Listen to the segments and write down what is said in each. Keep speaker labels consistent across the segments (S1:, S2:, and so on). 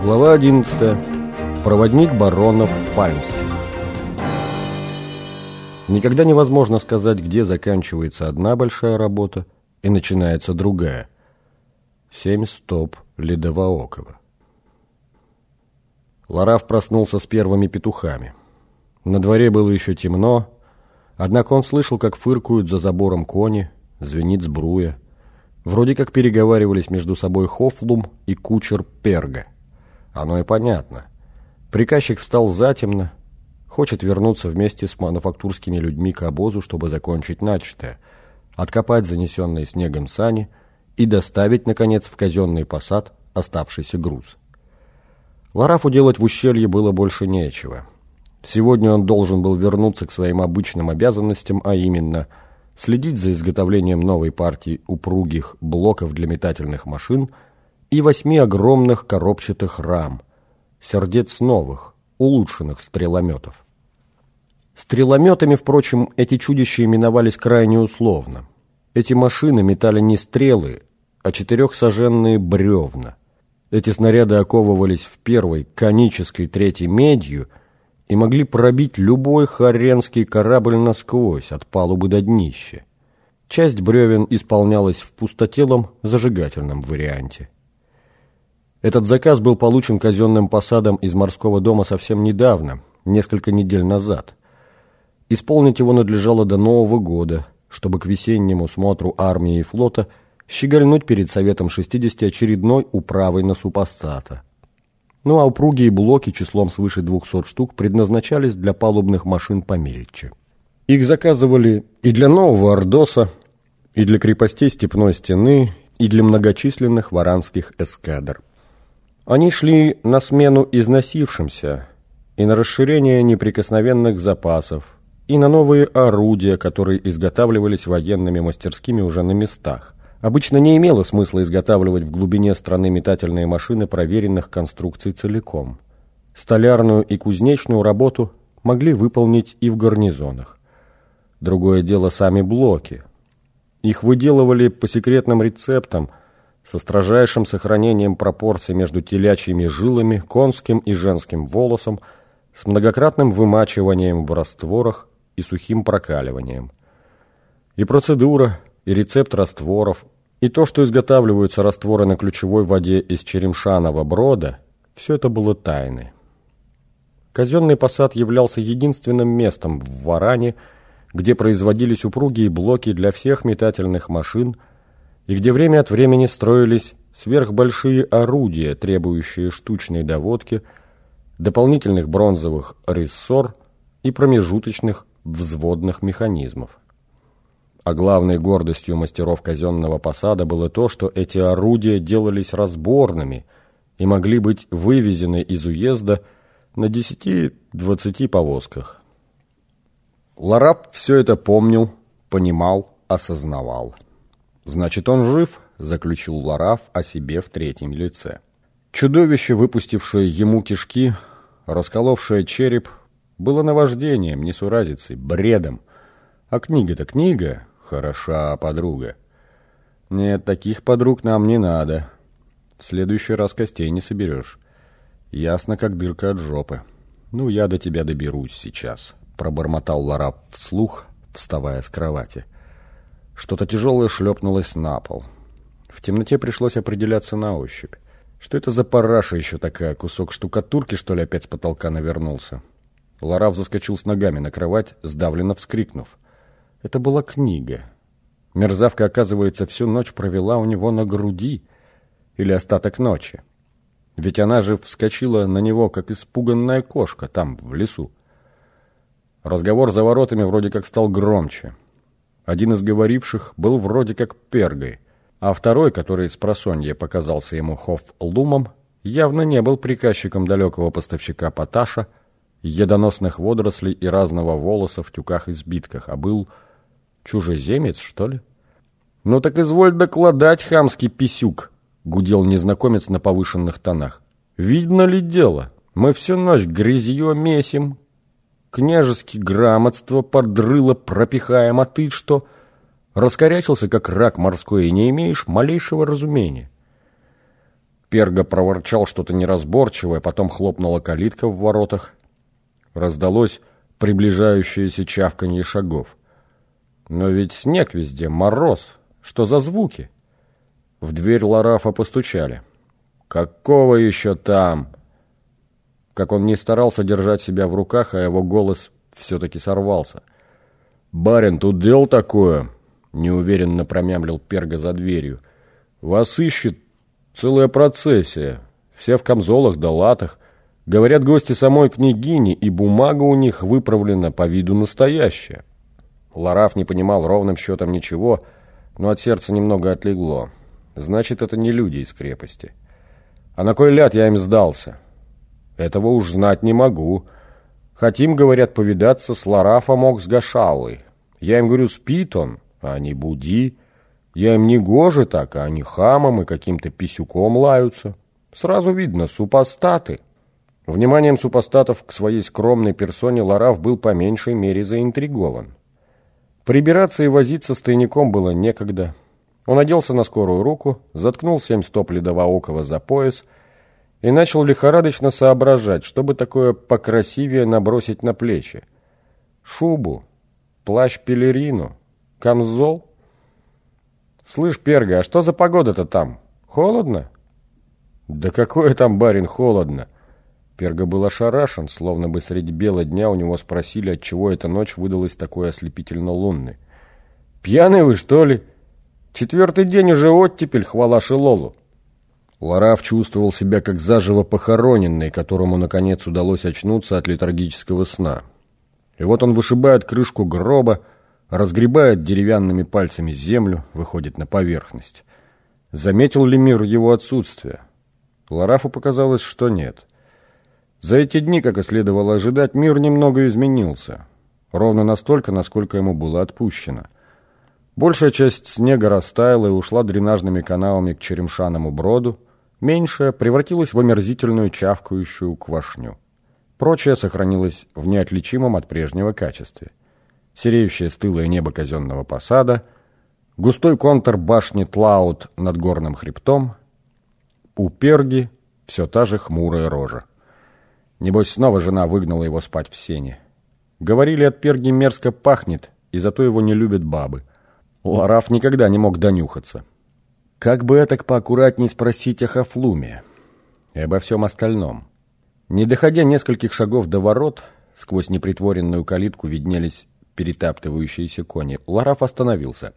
S1: Глава 11. Проводник баронов Фальмских. Никогда невозможно сказать, где заканчивается одна большая работа и начинается другая. Семь стоп Ледовоокова. Лараф проснулся с первыми петухами. На дворе было еще темно, однако он слышал, как фыркают за забором кони, звенит сбруя. Вроде как переговаривались между собой Хофлум и кучер Перга – оно и понятно. Приказчик встал затемно, хочет вернуться вместе с мануфактурскими людьми к обозу, чтобы закончить начатое, откопать занесенные снегом сани и доставить, наконец, в казенный посад оставшийся груз. Ларафу делать в ущелье было больше нечего. Сегодня он должен был вернуться к своим обычным обязанностям, а именно следить за изготовлением новой партии упругих блоков для метательных машин – и восьми огромных коробчатых рам, сердец новых, улучшенных стрелометов. Стрелометами, впрочем, эти чудища именовались крайне условно. Эти машины метали не стрелы, а четырехсоженные бревна. Эти снаряды оковывались в первой, конической, третьей медью и могли пробить любой харенский корабль насквозь, от палубы до днища. Часть бревен исполнялась в пустотелом зажигательном варианте. Этот заказ был получен казенным посадом из морского дома совсем недавно, несколько недель назад. Исполнить его надлежало до Нового года, чтобы к весеннему смотру армии и флота щегольнуть перед Советом 60 очередной управой на супостата. Ну а упругие блоки числом свыше 200 штук предназначались для палубных машин помельче. Их заказывали и для нового Ордоса, и для крепостей Степной стены, и для многочисленных варанских эскадр. Они шли на смену износившимся и на расширение неприкосновенных запасов, и на новые орудия, которые изготавливались военными мастерскими уже на местах. Обычно не имело смысла изготавливать в глубине страны метательные машины проверенных конструкций целиком. Столярную и кузнечную работу могли выполнить и в гарнизонах. Другое дело сами блоки. Их выделывали по секретным рецептам – со строжайшим сохранением пропорций между телячьими жилами, конским и женским волосом, с многократным вымачиванием в растворах и сухим прокаливанием. И процедура, и рецепт растворов, и то, что изготавливаются растворы на ключевой воде из черемшаного брода, все это было тайной. Казенный посад являлся единственным местом в Варане, где производились упругие блоки для всех метательных машин – и где время от времени строились сверхбольшие орудия, требующие штучной доводки, дополнительных бронзовых рессор и промежуточных взводных механизмов. А главной гордостью мастеров казенного посада было то, что эти орудия делались разборными и могли быть вывезены из уезда на 10-20 повозках. Лараб все это помнил, понимал, осознавал. «Значит, он жив», — заключил Лараф о себе в третьем лице. Чудовище, выпустившее ему кишки, расколовшее череп, было наваждением, несуразицей, бредом. А книга-то книга, хороша подруга. Нет, таких подруг нам не надо. В следующий раз костей не соберешь. Ясно, как дырка от жопы. Ну, я до тебя доберусь сейчас, пробормотал Лараф вслух, вставая с кровати. — что-то тяжелое шлепнулось на пол. В темноте пришлось определяться на ощупь. Что это за параша еще такая? Кусок штукатурки, что ли, опять с потолка навернулся? Лараф заскочил с ногами на кровать, сдавленно вскрикнув. Это была книга. Мерзавка, оказывается, всю ночь провела у него на груди. Или остаток ночи. Ведь она же вскочила на него, как испуганная кошка, там, в лесу. Разговор за воротами вроде как стал громче. Один из говоривших был вроде как пергой, а второй, который с просонья показался ему хоф-лумом, явно не был приказчиком далекого поставщика поташа, едоносных водорослей и разного волоса в тюках и сбитках, а был чужеземец, что ли? «Ну так изволь докладать, хамский писюк!» — гудел незнакомец на повышенных тонах. «Видно ли дело? Мы всю ночь грязье месим, княжески грамотство подрыло пропихаем, а ты что? Раскорячился, как рак морской, и не имеешь малейшего разумения. Перга проворчал что-то неразборчивое, потом хлопнула калитка в воротах. Раздалось приближающееся чавканье шагов. Но ведь снег везде, мороз. Что за звуки? В дверь Ларафа постучали. «Какого еще там?» Как он не старался держать себя в руках, а его голос все-таки сорвался. «Барин, тут дел такое!» Неуверенно промямлил Перга за дверью. «Вас ищет целая процессия. Все в камзолах да латах. Говорят гости самой княгини, и бумага у них выправлена по виду настоящая». Лараф не понимал ровным счетом ничего, но от сердца немного отлегло. Значит, это не люди из крепости. А на кой ляд я им сдался? Этого уж знать не могу. Хотим, говорят, повидаться с Ларафом Оксгашалой. Я им говорю, спит он, а не буди. Я им не гоже так, а они хамом и каким-то писюком лаются. Сразу видно, супостаты. Вниманием супостатов к своей скромной персоне Лараф был по меньшей мере заинтригован. Прибираться и возиться с тайником было некогда. Он оделся на скорую руку, заткнул семь стоп ледовоокого за пояс и начал лихорадочно соображать, чтобы такое покрасивее набросить на плечи. Шубу, плащ-пелерину, камзол. «Слышь, Перга, а что за погода-то там? Холодно?» «Да какое там, барин, холодно!» Перга был ошарашен, словно бы средь бела дня у него спросили, отчего эта ночь выдалась такой ослепительно-лунной. «Пьяный вы, что ли?» Четвертый день уже оттепель, хвала Шилолу. Лараф чувствовал себя как заживо похороненный, которому, наконец, удалось очнуться от летаргического сна. И вот он вышибает крышку гроба, разгребает деревянными пальцами землю, выходит на поверхность. Заметил ли мир его отсутствие? Ларафу показалось, что нет. За эти дни, как и следовало ожидать, мир немного изменился. Ровно настолько, насколько ему было отпущено – Большая часть снега растаяла и ушла дренажными каналами к Черемшаному броду, меньшая превратилась в омерзительную чавкающую квашню. Прочее сохранилось в неотличимом от прежнего качестве. Сереющее стылое небо казенного посада, густой контур башни Тлаут над горным хребтом, у Перги все та же хмурая рожа. Небось, снова жена выгнала его спать в сене. Говорили, от Перги мерзко пахнет, и зато его не любят бабы. Лараф никогда не мог донюхаться. Как бы это поаккуратней спросить о Хафлуме и обо всем остальном. Не доходя нескольких шагов до ворот, сквозь непритворенную калитку виднелись перетаптывающиеся кони. Лараф остановился.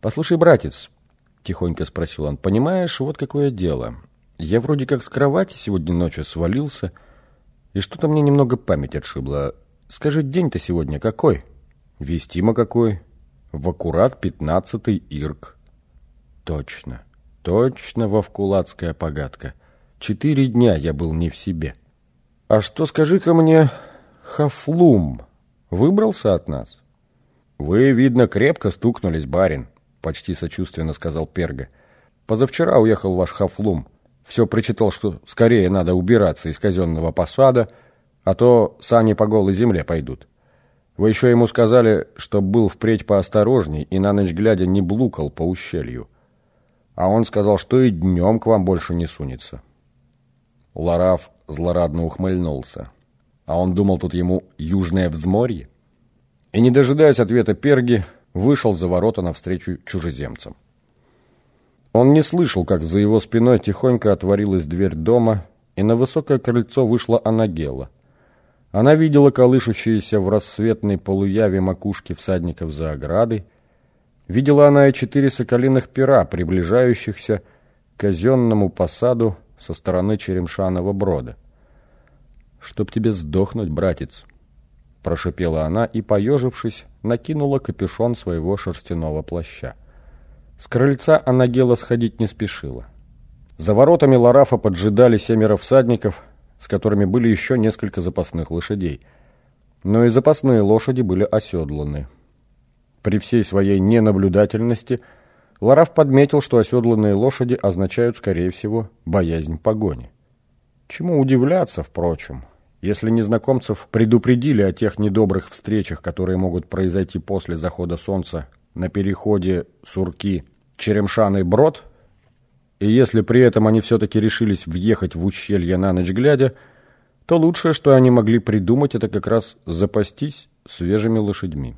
S1: «Послушай, братец», — тихонько спросил он, — «понимаешь, вот какое дело. Я вроде как с кровати сегодня ночью свалился, и что-то мне немного память отшибла. Скажи, день-то сегодня какой? Вестимо какой? в аккурат пятнадцатый ирк. Точно, точно вовкулацкая погадка. Четыре дня я был не в себе. А что, скажи-ка мне, Хафлум выбрался от нас? Вы, видно, крепко стукнулись, барин, почти сочувственно сказал Перга. Позавчера уехал ваш Хафлум. Все прочитал, что скорее надо убираться из казенного посада, а то сани по голой земле пойдут. Вы еще ему сказали, что был впредь поосторожней и на ночь глядя не блукал по ущелью. А он сказал, что и днем к вам больше не сунется. Лараф злорадно ухмыльнулся. А он думал тут ему южное взморье? И, не дожидаясь ответа Перги, вышел за ворота навстречу чужеземцам. Он не слышал, как за его спиной тихонько отворилась дверь дома, и на высокое крыльцо вышла Анагела. Она видела колышущиеся в рассветной полуяве макушки всадников за оградой. Видела она и четыре соколиных пера, приближающихся к казенному посаду со стороны Черемшанова брода. «Чтоб тебе сдохнуть, братец!» Прошипела она и, поежившись, накинула капюшон своего шерстяного плаща. С крыльца Анагела сходить не спешила. За воротами Ларафа поджидали семеро всадников — с которыми были еще несколько запасных лошадей. Но и запасные лошади были оседланы. При всей своей ненаблюдательности Лараф подметил, что оседланные лошади означают, скорее всего, боязнь погони. Чему удивляться, впрочем, если незнакомцев предупредили о тех недобрых встречах, которые могут произойти после захода солнца на переходе Сурки Черемшаный Брод, И если при этом они все-таки решились въехать в ущелье на ночь глядя, то лучшее, что они могли придумать, это как раз запастись свежими лошадьми.